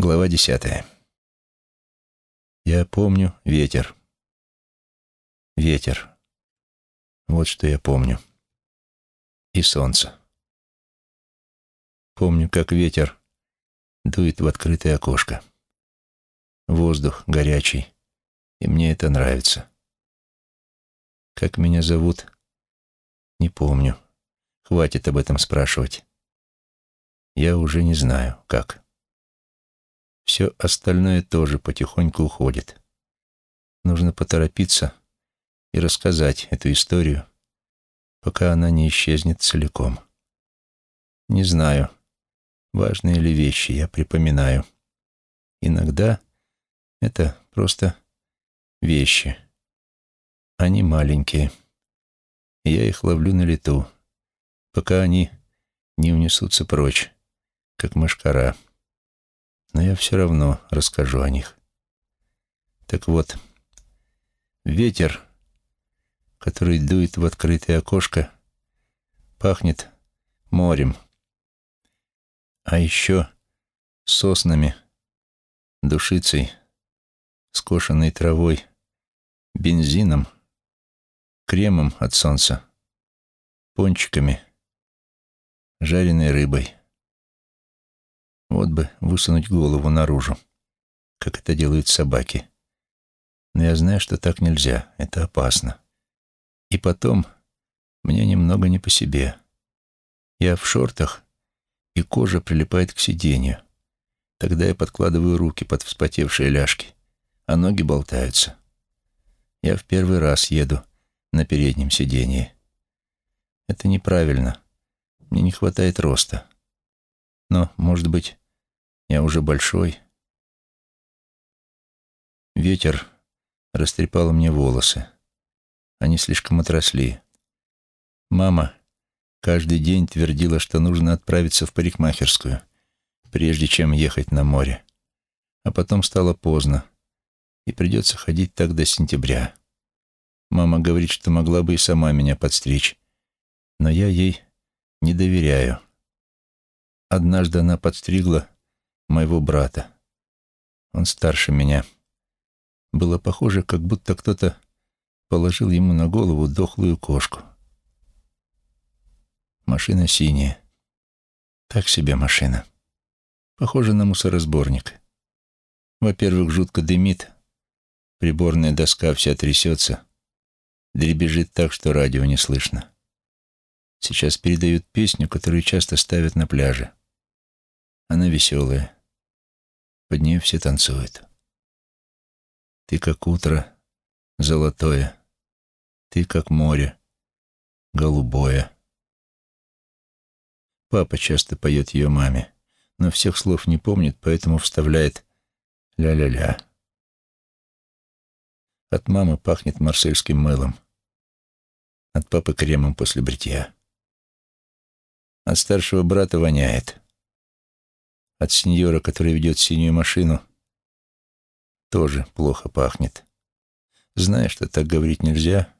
Глава десятая. Я помню ветер. Ветер. Вот что я помню. И солнце. Помню, как ветер дует в открытое окошко. Воздух горячий, и мне это нравится. Как меня зовут, не помню. Хватит об этом спрашивать. Я уже не знаю, как. Все остальное тоже потихоньку уходит. Нужно поторопиться и рассказать эту историю, пока она не исчезнет целиком. Не знаю, важные ли вещи я припоминаю. Иногда это просто вещи. Они маленькие. Я их ловлю на лету, пока они не унесутся прочь, как мышкара но я все равно расскажу о них. Так вот, ветер, который дует в открытое окошко, пахнет морем, а еще соснами, душицей, скошенной травой, бензином, кремом от солнца, пончиками, жареной рыбой. Вот бы высунуть голову наружу, как это делают собаки. Но я знаю, что так нельзя, это опасно. И потом мне немного не по себе. Я в шортах, и кожа прилипает к сиденью. Тогда я подкладываю руки под вспотевшие ляжки, а ноги болтаются. Я в первый раз еду на переднем сиденье. Это неправильно. Мне не хватает роста. Но, может быть, я уже большой. Ветер растрепал мне волосы. Они слишком отросли. Мама каждый день твердила, что нужно отправиться в парикмахерскую, прежде чем ехать на море. А потом стало поздно, и придется ходить так до сентября. Мама говорит, что могла бы и сама меня подстричь, но я ей не доверяю. Однажды она подстригла моего брата. Он старше меня. Было похоже, как будто кто-то положил ему на голову дохлую кошку. Машина синяя. Так себе машина. Похоже на мусоросборник. Во-первых, жутко дымит. Приборная доска вся трясется. Дребезжит так, что радио не слышно. Сейчас передают песню, которую часто ставят на пляже. Она веселая. Под нее все танцуют. Ты как утро, золотое. Ты как море, голубое. Папа часто поет ее маме, но всех слов не помнит, поэтому вставляет «ля-ля-ля». От мамы пахнет марсельским мылом. От папы кремом после бритья. От старшего брата воняет от сеньора, который ведет синюю машину, тоже плохо пахнет. Знаю, что так говорить нельзя,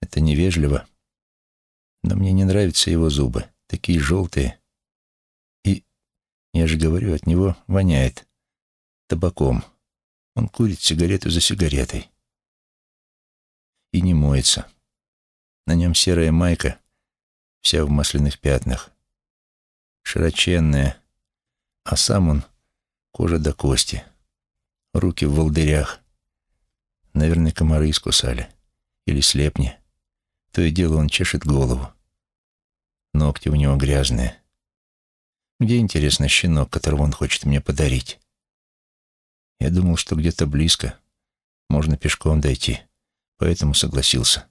это невежливо, но мне не нравятся его зубы, такие желтые. И, я же говорю, от него воняет табаком. Он курит сигарету за сигаретой. И не моется. На нем серая майка, вся в масляных пятнах. Широченная, а сам он кожа до кости, руки в волдырях. Наверное, комары искусали. Или слепни. То и дело он чешет голову. Ногти у него грязные. Где, интересно, щенок, которого он хочет мне подарить? Я думал, что где-то близко. Можно пешком дойти. Поэтому согласился.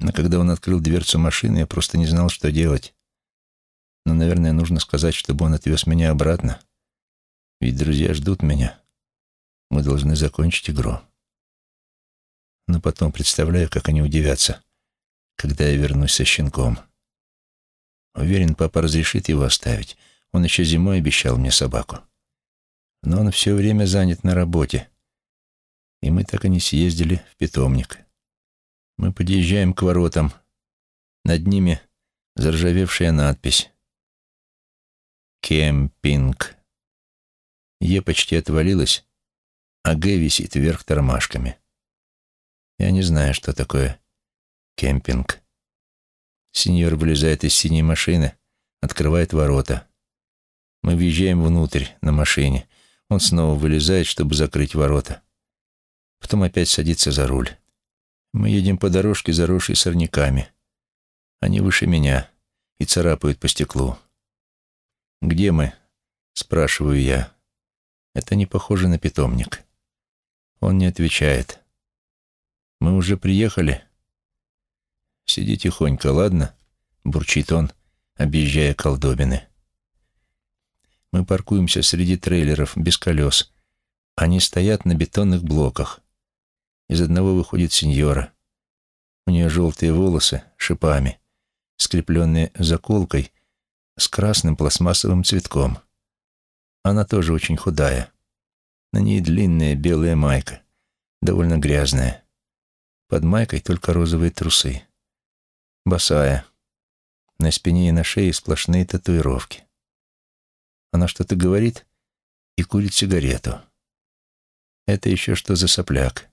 Но когда он открыл дверцу машины, я просто не знал, что делать. Но, наверное, нужно сказать, чтобы он отвез меня обратно. Ведь друзья ждут меня. Мы должны закончить игру. Но потом представляю, как они удивятся, когда я вернусь со щенком. Уверен, папа разрешит его оставить. Он еще зимой обещал мне собаку. Но он все время занят на работе. И мы так и не съездили в питомник. Мы подъезжаем к воротам. Над ними заржавевшая надпись Кемпинг. Е почти отвалилась, а Г висит вверх тормашками. Я не знаю, что такое кемпинг. Сеньор вылезает из синей машины, открывает ворота. Мы въезжаем внутрь на машине. Он снова вылезает, чтобы закрыть ворота. Потом опять садится за руль. Мы едем по дорожке, заросшей сорняками. Они выше меня и царапают по стеклу. «Где мы?» — спрашиваю я. Это не похоже на питомник. Он не отвечает. «Мы уже приехали?» «Сиди тихонько, ладно?» — бурчит он, объезжая колдобины. Мы паркуемся среди трейлеров, без колес. Они стоят на бетонных блоках. Из одного выходит сеньора. У нее желтые волосы, шипами, скрепленные заколкой с красным пластмассовым цветком. Она тоже очень худая. На ней длинная белая майка, довольно грязная. Под майкой только розовые трусы. Босая. На спине и на шее сплошные татуировки. Она что-то говорит и курит сигарету. Это еще что за сопляк?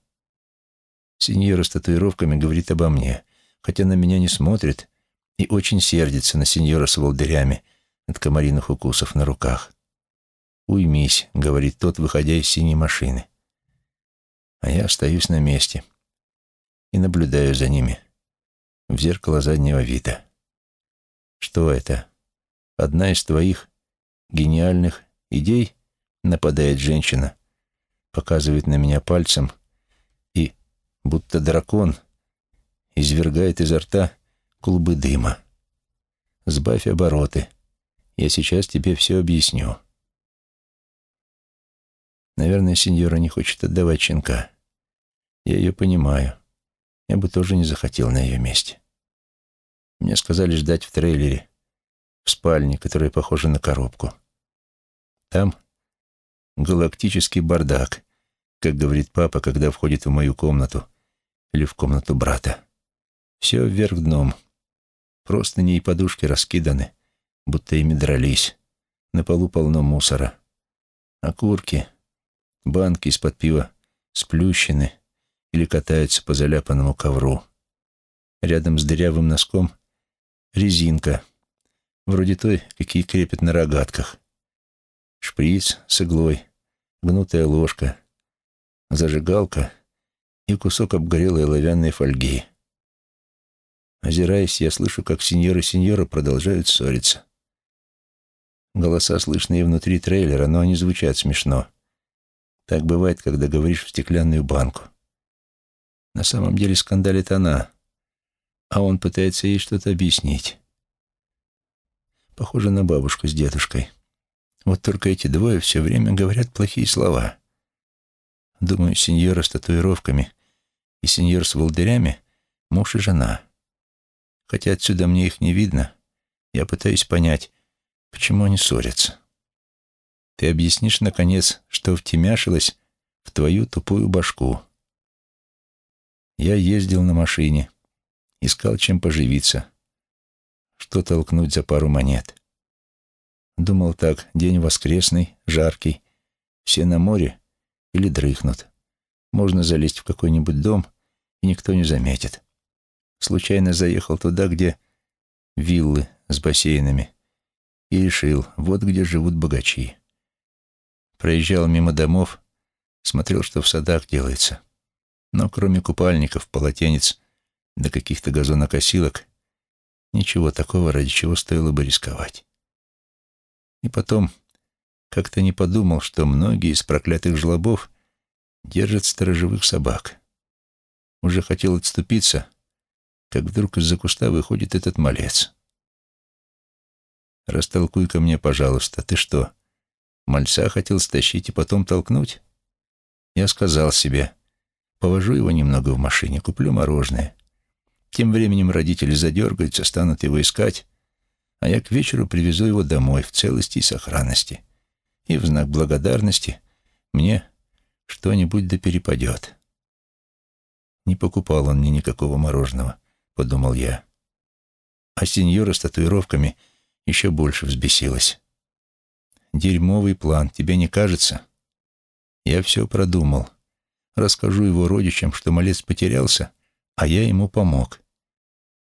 Синьора с татуировками говорит обо мне, хотя на меня не смотрит и очень сердится на сеньора с волдырями от комариных укусов на руках. «Уймись», — говорит тот, выходя из синей машины. А я остаюсь на месте и наблюдаю за ними в зеркало заднего вида. «Что это? Одна из твоих гениальных идей?» — нападает женщина, показывает на меня пальцем и, будто дракон, извергает изо рта клубы дыма. «Сбавь обороты. Я сейчас тебе все объясню». Наверное, сеньора не хочет отдавать щенка. Я ее понимаю. Я бы тоже не захотел на ее месте. Мне сказали ждать в трейлере, в спальне, которая похожа на коробку. Там галактический бардак, как говорит папа, когда входит в мою комнату или в комнату брата. Все вверх дном. Просто не и подушки раскиданы, будто ими дрались. На полу полно мусора. Окурки, банки из-под пива сплющены или катаются по заляпанному ковру. Рядом с дырявым носком резинка, вроде той, какие крепят на рогатках. Шприц с иглой, гнутая ложка, зажигалка и кусок обгорелой оловянной фольги. Озираясь, я слышу, как сеньор и сеньора продолжают ссориться. Голоса слышны и внутри трейлера, но они звучат смешно. Так бывает, когда говоришь в стеклянную банку. На самом деле скандалит она, а он пытается ей что-то объяснить. Похоже на бабушку с дедушкой. Вот только эти двое все время говорят плохие слова. Думаю, сеньора с татуировками и сеньор с волдырями — муж и жена. Хотя отсюда мне их не видно, я пытаюсь понять, почему они ссорятся. Ты объяснишь, наконец, что втемяшилось в твою тупую башку. Я ездил на машине, искал чем поживиться, что толкнуть за пару монет. Думал так, день воскресный, жаркий, все на море или дрыхнут. Можно залезть в какой-нибудь дом, и никто не заметит. Случайно заехал туда, где виллы с бассейнами, и решил, вот где живут богачи. Проезжал мимо домов, смотрел, что в садах делается. Но кроме купальников, полотенец да каких-то газонокосилок, ничего такого, ради чего стоило бы рисковать. И потом как-то не подумал, что многие из проклятых жлобов держат сторожевых собак. Уже хотел отступиться, как вдруг из-за куста выходит этот малец. «Растолкуй-ка мне, пожалуйста, ты что, Мальца хотел стащить и потом толкнуть. Я сказал себе, повожу его немного в машине, куплю мороженое. Тем временем родители задергаются, станут его искать, а я к вечеру привезу его домой в целости и сохранности. И в знак благодарности мне что-нибудь да перепадет. Не покупал он мне никакого мороженого, подумал я. А сеньора с татуировками еще больше взбесилась. Дерьмовый план, тебе не кажется? Я все продумал. Расскажу его родичам, что малец потерялся, а я ему помог.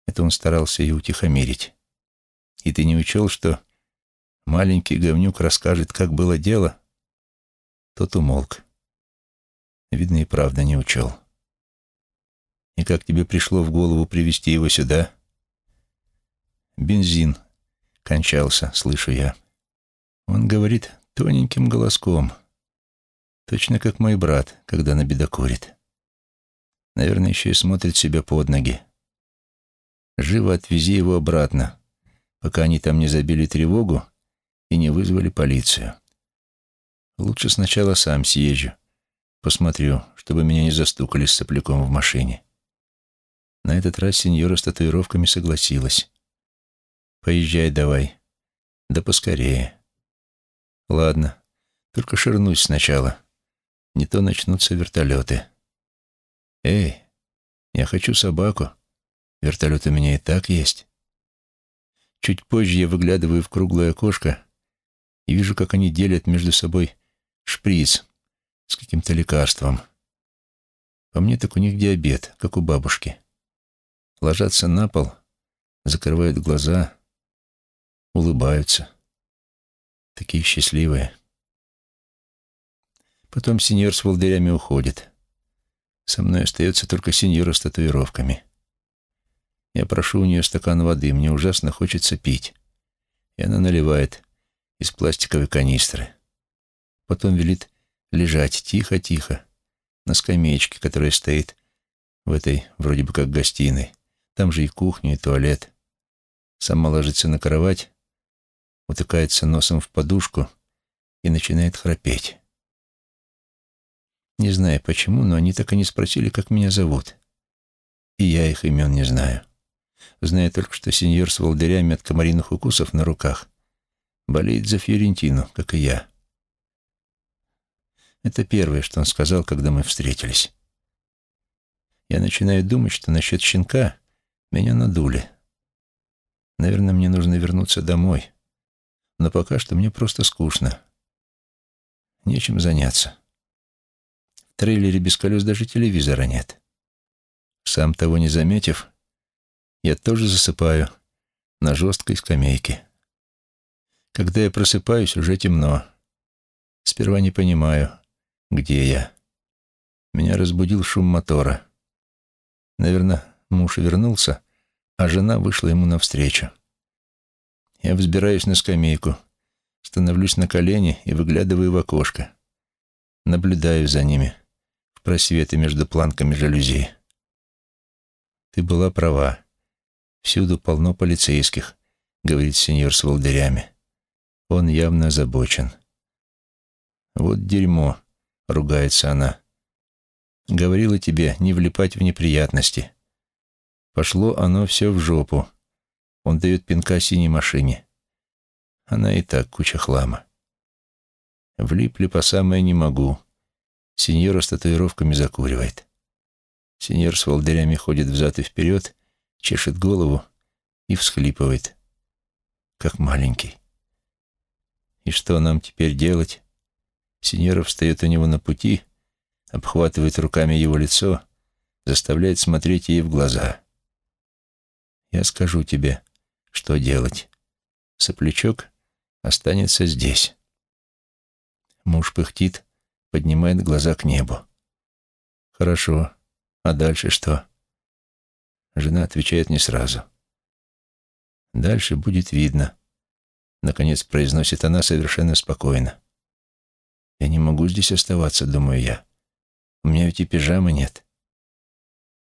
Это он старался ее утихомирить. И ты не учел, что маленький говнюк расскажет, как было дело? Тот умолк. Видно, и правда не учел. И как тебе пришло в голову привести его сюда? Бензин кончался, слышу я. Он говорит тоненьким голоском, точно как мой брат, когда набедокурит. Наверное, еще и смотрит себя под ноги. Живо отвези его обратно, пока они там не забили тревогу и не вызвали полицию. Лучше сначала сам съезжу, посмотрю, чтобы меня не застукали с сопляком в машине. На этот раз сеньора с татуировками согласилась. «Поезжай давай. Да поскорее». Ладно, только ширнусь сначала. Не то начнутся вертолеты. Эй, я хочу собаку. Вертолет у меня и так есть. Чуть позже я выглядываю в круглое окошко и вижу, как они делят между собой шприц с каким-то лекарством. По мне так у них диабет, как у бабушки. Ложатся на пол, закрывают глаза, улыбаются такие счастливые. Потом сеньор с волдырями уходит. Со мной остается только сеньора с татуировками. Я прошу у нее стакан воды, мне ужасно хочется пить. И она наливает из пластиковой канистры. Потом велит лежать тихо-тихо на скамеечке, которая стоит в этой вроде бы как гостиной. Там же и кухня, и туалет. Сама ложится на кровать утыкается носом в подушку и начинает храпеть. Не знаю почему, но они так и не спросили, как меня зовут. И я их имен не знаю. Знаю только, что сеньор с волдырями от комариных укусов на руках болеет за Фьорентину, как и я. Это первое, что он сказал, когда мы встретились. Я начинаю думать, что насчет щенка меня надули. Наверное, мне нужно вернуться домой но пока что мне просто скучно. Нечем заняться. В трейлере без колес даже телевизора нет. Сам того не заметив, я тоже засыпаю на жесткой скамейке. Когда я просыпаюсь, уже темно. Сперва не понимаю, где я. Меня разбудил шум мотора. Наверное, муж вернулся, а жена вышла ему навстречу. Я взбираюсь на скамейку, становлюсь на колени и выглядываю в окошко. Наблюдаю за ними, в просветы между планками жалюзи. «Ты была права. Всюду полно полицейских», — говорит сеньор с волдырями. Он явно озабочен. «Вот дерьмо», — ругается она. «Говорила тебе не влипать в неприятности. Пошло оно все в жопу. Он дает пинка синей машине. Она и так куча хлама. Влипли по самое не могу. Сеньора с татуировками закуривает. Сеньор с волдырями ходит взад и вперед, чешет голову и всхлипывает, как маленький. И что нам теперь делать? Сеньора встает у него на пути, обхватывает руками его лицо, заставляет смотреть ей в глаза. «Я скажу тебе, что делать? Соплячок останется здесь. Муж пыхтит, поднимает глаза к небу. Хорошо. А дальше что? Жена отвечает не сразу. Дальше будет видно. Наконец произносит она совершенно спокойно. Я не могу здесь оставаться, думаю я. У меня ведь и пижамы нет.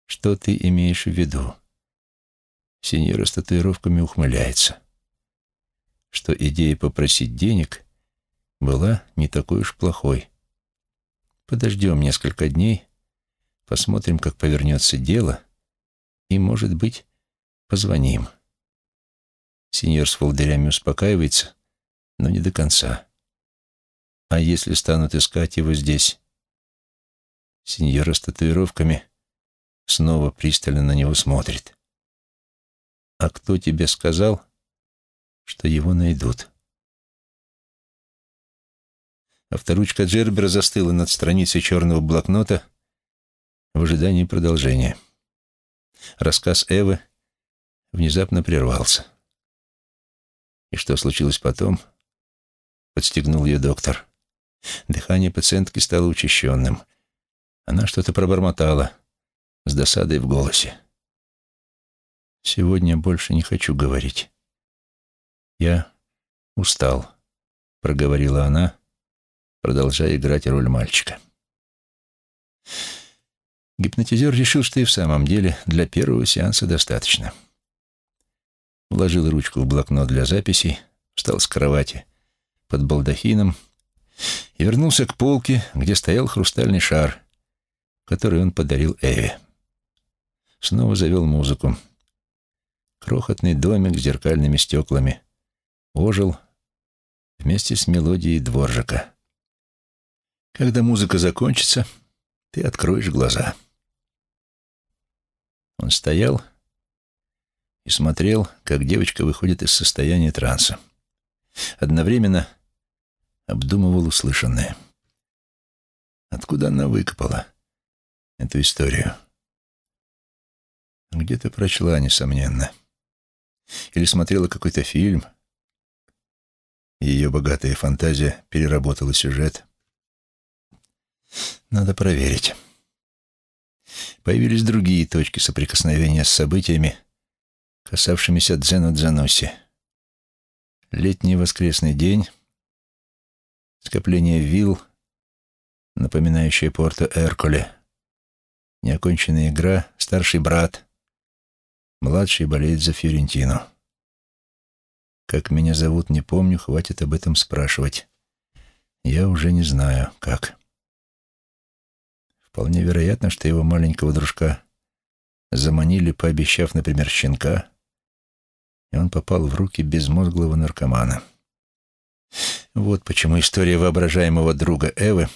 Что ты имеешь в виду? Синьора с татуировками ухмыляется, что идея попросить денег была не такой уж плохой. Подождем несколько дней, посмотрим, как повернется дело, и, может быть, позвоним. Сеньор с волдырями успокаивается, но не до конца. А если станут искать его здесь? Сеньора с татуировками снова пристально на него смотрит. А кто тебе сказал, что его найдут? Авторучка Джербера застыла над страницей черного блокнота в ожидании продолжения. Рассказ Эвы внезапно прервался. И что случилось потом? Подстегнул ее доктор. Дыхание пациентки стало учащенным. Она что-то пробормотала с досадой в голосе. «Сегодня больше не хочу говорить. Я устал», — проговорила она, продолжая играть роль мальчика. Гипнотизер решил, что и в самом деле для первого сеанса достаточно. Вложил ручку в блокнот для записей, встал с кровати под балдахином и вернулся к полке, где стоял хрустальный шар, который он подарил Эве. Снова завел музыку. Крохотный домик с зеркальными стеклами ожил вместе с мелодией дворжика. Когда музыка закончится, ты откроешь глаза. Он стоял и смотрел, как девочка выходит из состояния транса. Одновременно обдумывал услышанное. Откуда она выкопала эту историю? Где-то прочла, несомненно. Или смотрела какой-то фильм. Ее богатая фантазия переработала сюжет. Надо проверить. Появились другие точки соприкосновения с событиями, касавшимися Дзену Дзаноси. Летний воскресный день, скопление вилл, напоминающее порто Эрколе, неоконченная игра, старший брат, младший болеет за Фьорентину. Как меня зовут, не помню, хватит об этом спрашивать. Я уже не знаю, как. Вполне вероятно, что его маленького дружка заманили, пообещав, например, щенка, и он попал в руки безмозглого наркомана. Вот почему история воображаемого друга Эвы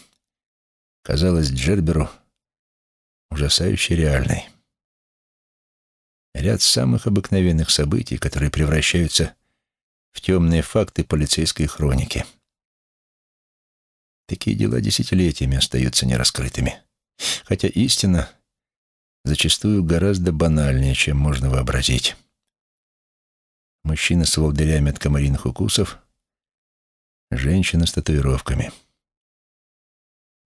казалась Джерберу ужасающе реальной. Ряд самых обыкновенных событий, которые превращаются в темные факты полицейской хроники. Такие дела десятилетиями остаются нераскрытыми. Хотя истина зачастую гораздо банальнее, чем можно вообразить. Мужчина с волдырями от комариных укусов, женщина с татуировками.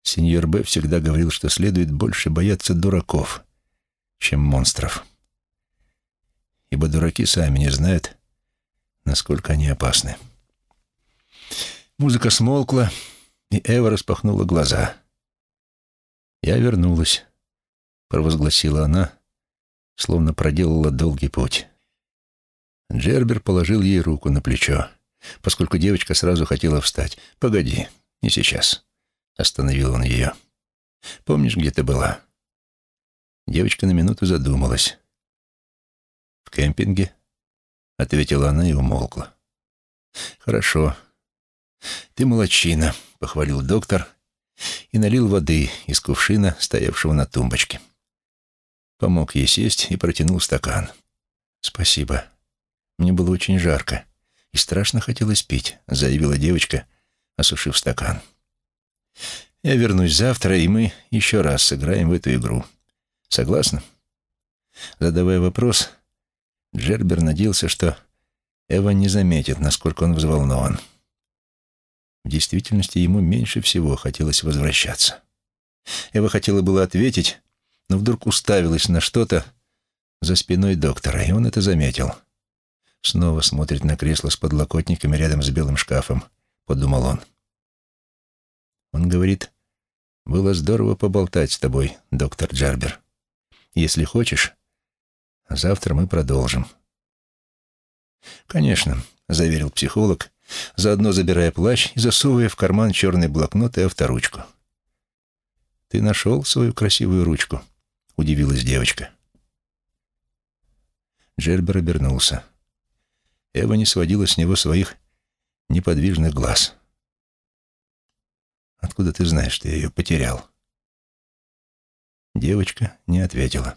Сеньор Б. всегда говорил, что следует больше бояться дураков, чем монстров. Ибо дураки сами не знают, насколько они опасны. Музыка смолкла, и Эва распахнула глаза. «Я вернулась», — провозгласила она, словно проделала долгий путь. Джербер положил ей руку на плечо, поскольку девочка сразу хотела встать. «Погоди, не сейчас», — остановил он ее. «Помнишь, где ты была?» Девочка на минуту задумалась. «В кемпинге?» — ответила она и умолкла. «Хорошо. Ты молодчина», — похвалил доктор и налил воды из кувшина, стоявшего на тумбочке. Помог ей сесть и протянул стакан. «Спасибо. Мне было очень жарко и страшно хотелось пить», — заявила девочка, осушив стакан. «Я вернусь завтра, и мы еще раз сыграем в эту игру. Согласна?» Задавая вопрос, Джербер надеялся, что Эва не заметит, насколько он взволнован. В действительности ему меньше всего хотелось возвращаться. Эва хотела было ответить, но вдруг уставилась на что-то за спиной доктора, и он это заметил. Снова смотрит на кресло с подлокотниками рядом с белым шкафом, подумал он. Он говорит, было здорово поболтать с тобой, доктор Джарбер. Если хочешь, завтра мы продолжим. Конечно, заверил психолог, заодно забирая плащ и засовывая в карман черный блокнот и авторучку. «Ты нашел свою красивую ручку?» — удивилась девочка. Джербер обернулся. Эва не сводила с него своих неподвижных глаз. «Откуда ты знаешь, что я ее потерял?» Девочка не ответила.